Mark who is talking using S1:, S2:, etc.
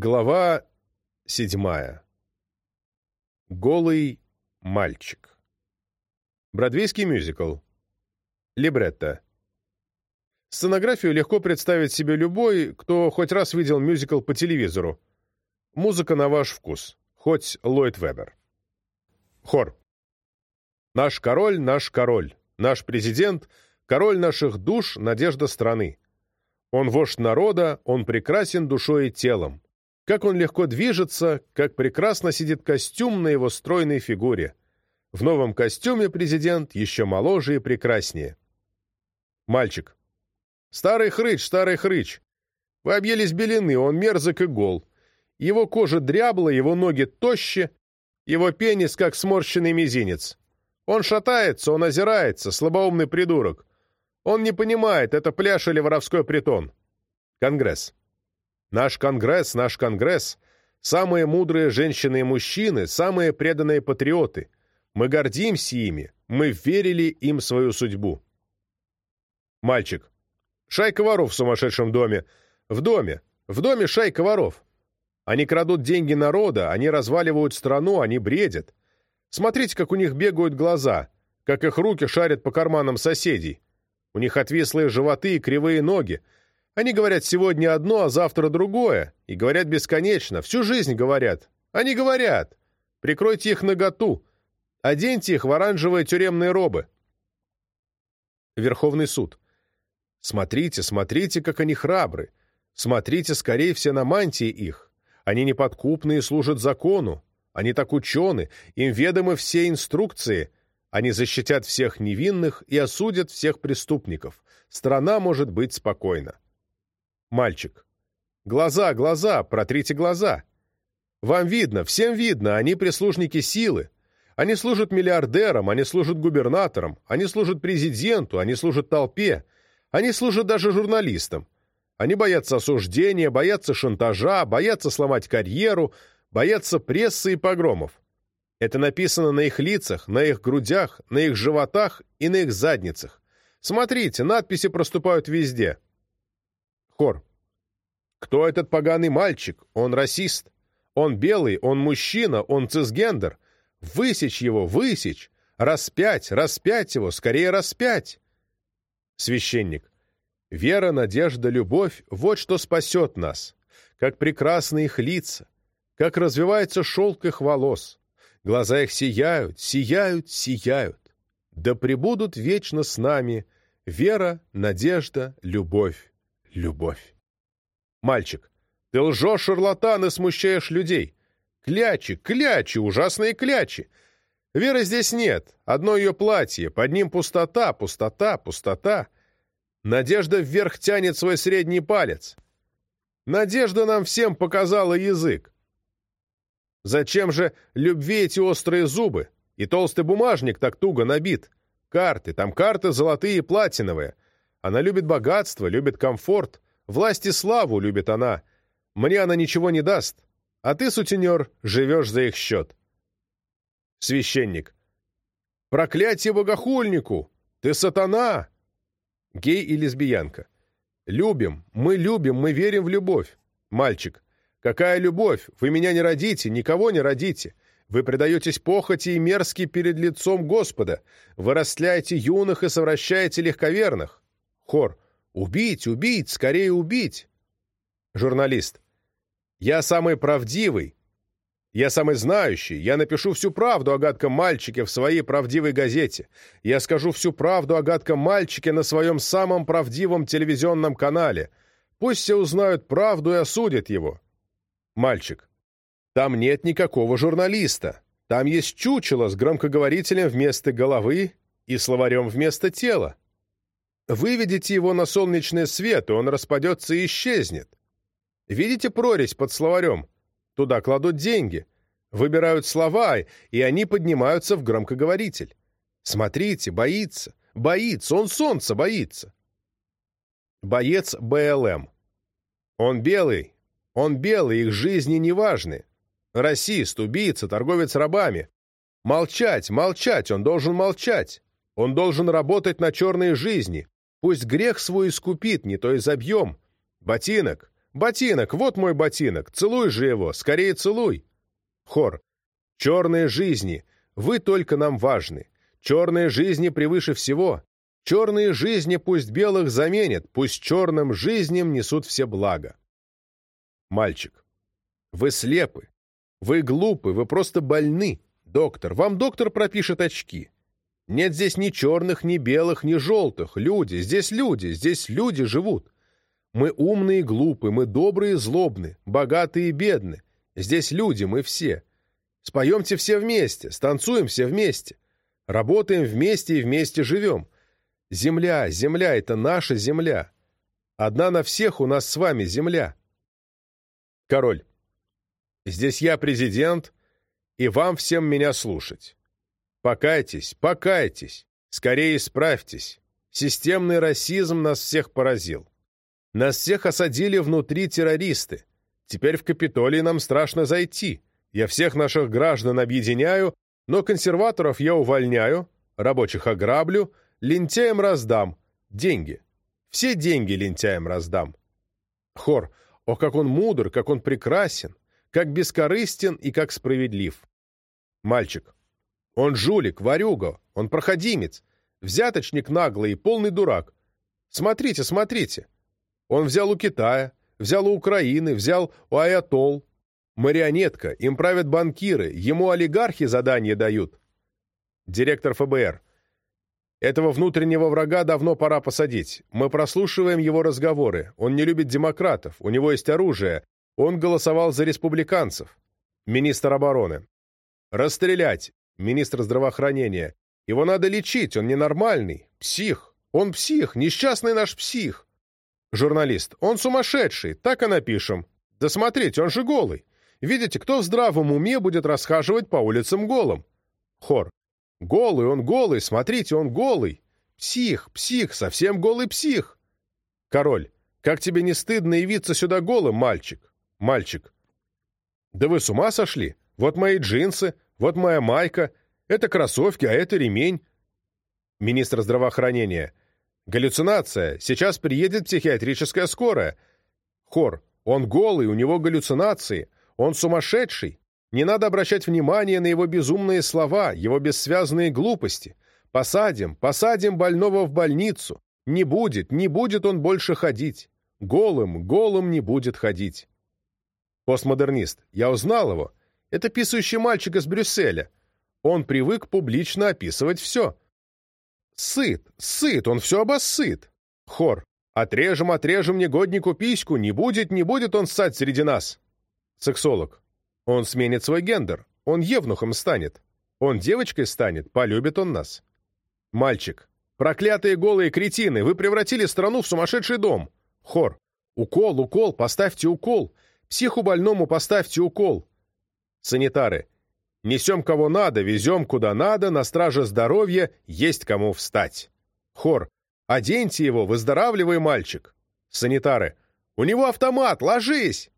S1: Глава седьмая. Голый мальчик. Бродвейский мюзикл. Либретто. Сценографию легко представить себе любой, кто хоть раз видел мюзикл по телевизору. Музыка на ваш вкус. Хоть Ллойд Вебер. Хор. Наш король, наш король. Наш президент, король наших душ, надежда страны. Он вождь народа, он прекрасен душой и телом. Как он легко движется, как прекрасно сидит костюм на его стройной фигуре. В новом костюме президент еще моложе и прекраснее. Мальчик. Старый хрыч, старый хрыч. Вы объелись белины, он мерзок и гол. Его кожа дрябла, его ноги тоще, его пенис, как сморщенный мизинец. Он шатается, он озирается, слабоумный придурок. Он не понимает, это пляж или воровской притон. Конгресс. Наш Конгресс, наш Конгресс, самые мудрые женщины и мужчины, самые преданные патриоты. Мы гордимся ими, мы верили им свою судьбу. Мальчик. Шайка воров в сумасшедшем доме. В доме. В доме шайка воров. Они крадут деньги народа, они разваливают страну, они бредят. Смотрите, как у них бегают глаза, как их руки шарят по карманам соседей. У них отвислые животы и кривые ноги, они говорят сегодня одно, а завтра другое. И говорят бесконечно. Всю жизнь говорят. Они говорят. Прикройте их наготу. Оденьте их в оранжевые тюремные робы. Верховный суд. Смотрите, смотрите, как они храбры. Смотрите, скорее все на мантии их. Они неподкупные служат закону. Они так учены, им ведомы все инструкции. Они защитят всех невинных и осудят всех преступников. Страна может быть спокойна. Мальчик. «Глаза, глаза, протрите глаза. Вам видно, всем видно, они прислужники силы. Они служат миллиардерам, они служат губернаторам, они служат президенту, они служат толпе, они служат даже журналистам. Они боятся осуждения, боятся шантажа, боятся сломать карьеру, боятся прессы и погромов. Это написано на их лицах, на их грудях, на их животах и на их задницах. Смотрите, надписи проступают везде. Хор. Кто этот поганый мальчик? Он расист. Он белый, он мужчина, он цисгендер. Высечь его, высечь. Распять, распять его, скорее распять. Священник. Вера, надежда, любовь — вот что спасет нас. Как прекрасны их лица, как развивается шелк их волос. Глаза их сияют, сияют, сияют. Да пребудут вечно с нами вера, надежда, любовь любовь. Мальчик. Ты лжешь, шарлатан, и смущаешь людей. Клячи, клячи, ужасные клячи. Веры здесь нет. Одно ее платье, под ним пустота, пустота, пустота. Надежда вверх тянет свой средний палец. Надежда нам всем показала язык. Зачем же любви эти острые зубы? И толстый бумажник так туго набит. Карты, там карты золотые и платиновые — она любит богатство, любит комфорт, власть и славу любит она. Мне она ничего не даст, а ты, сутенер, живешь за их счет. Священник. Проклятие богохульнику! Ты сатана! Гей и лесбиянка. Любим, мы любим, мы верим в любовь. Мальчик. Какая любовь? Вы меня не родите, никого не родите. Вы предаетесь похоти и мерзки перед лицом Господа. Вы растляете юных и совращаете легковерных. Хор. «Убить, убить, скорее убить!» Журналист. «Я самый правдивый. Я самый знающий. Я напишу всю правду о гадком мальчике в своей правдивой газете. Я скажу всю правду о гадком мальчике на своем самом правдивом телевизионном канале. Пусть все узнают правду и осудят его». Мальчик. «Там нет никакого журналиста. Там есть чучело с громкоговорителем вместо головы и словарем вместо тела. Выведите его на солнечный свет, и он распадется и исчезнет. Видите прорезь под словарем? Туда кладут деньги, выбирают слова, и они поднимаются в громкоговоритель. Смотрите, боится, боится, он солнца боится. Боец БЛМ. Он белый, он белый, их жизни не важны. Расист, убийца, торговец рабами. Молчать, молчать, он должен молчать. Он должен работать на черные жизни, Пусть грех свой искупит, не то и забьем. Ботинок, Ботинок, вот мой ботинок, целуй же его, скорее целуй. Хор. Черные жизни, вы только нам важны. Черные жизни превыше всего. Черные жизни пусть белых заменят, пусть черным жизням несут все блага. Мальчик. Вы слепы. Вы глупы, вы просто больны. Доктор, вам доктор пропишет очки. Нет здесь ни черных, ни белых, ни желтых. Люди, здесь люди, здесь люди живут. Мы умные и глупы, мы добрые и злобны, богатые и бедны. Здесь люди, мы все. Споемте все вместе, станцуем все вместе. Работаем вместе и вместе живем. Земля, земля — это наша земля. Одна на всех у нас с вами земля. Король. Здесь я президент, и вам всем меня слушать. Покайтесь, покайтесь, скорее исправьтесь. Системный расизм нас всех поразил. Нас всех осадили внутри террористы. Теперь в Капитолий нам страшно зайти. Я всех наших граждан объединяю, но консерваторов я увольняю, рабочих ограблю, лентяям раздам. Деньги. Все деньги лентяям раздам. Хор. О, как он мудр, как он прекрасен, как бескорыстен и как справедлив. Мальчик. Он жулик, ворюга, он проходимец, взяточник наглый и полный дурак. Смотрите, смотрите. Он взял у Китая, взял у Украины, взял у Аятол. Марионетка, им правят банкиры, ему олигархи задания дают. Директор ФБР. Этого внутреннего врага давно пора посадить. Мы прослушиваем его разговоры. Он не любит демократов, у него есть оружие. Он голосовал за республиканцев. Министр обороны. Расстрелять. Министр здравоохранения. Его надо лечить, он ненормальный. Псих. Он псих, несчастный наш псих. Журналист. Он сумасшедший, так и напишем. Да смотрите, он же голый. Видите, кто в здравом уме будет расхаживать по улицам голым? Хор. Голый, он голый, смотрите, он голый. Псих, псих, совсем голый псих. Король. Как тебе не стыдно явиться сюда голым, мальчик? Мальчик. Да вы с ума сошли? Вот мои джинсы, вот моя майка, это кроссовки, а это ремень. Министр здравоохранения. Галлюцинация. Сейчас приедет психиатрическая скорая. Хор. Он голый, у него галлюцинации. Он сумасшедший. Не надо обращать внимание на его безумные слова, его бессвязные глупости. Посадим, посадим больного в больницу. Не будет, не будет он больше ходить. Голым, голым не будет ходить. Постмодернист. Я узнал его. Это писающий мальчик из Брюсселя. Он привык публично описывать все. Сыт, сыт, он все обоссыт. Хор. Отрежем, отрежем негоднику письку, не будет, не будет он ссать среди нас. Сексолог. Он сменит свой гендер, он евнухом станет. Он девочкой станет, полюбит он нас. Мальчик. Проклятые голые кретины, вы превратили страну в сумасшедший дом. Хор. Укол, укол, поставьте укол. Психу больному поставьте укол. Санитары. Несем кого надо, везем куда надо, на страже здоровья есть кому встать. Хор. Оденьте его, выздоравливай, мальчик. Санитары. У него автомат, ложись!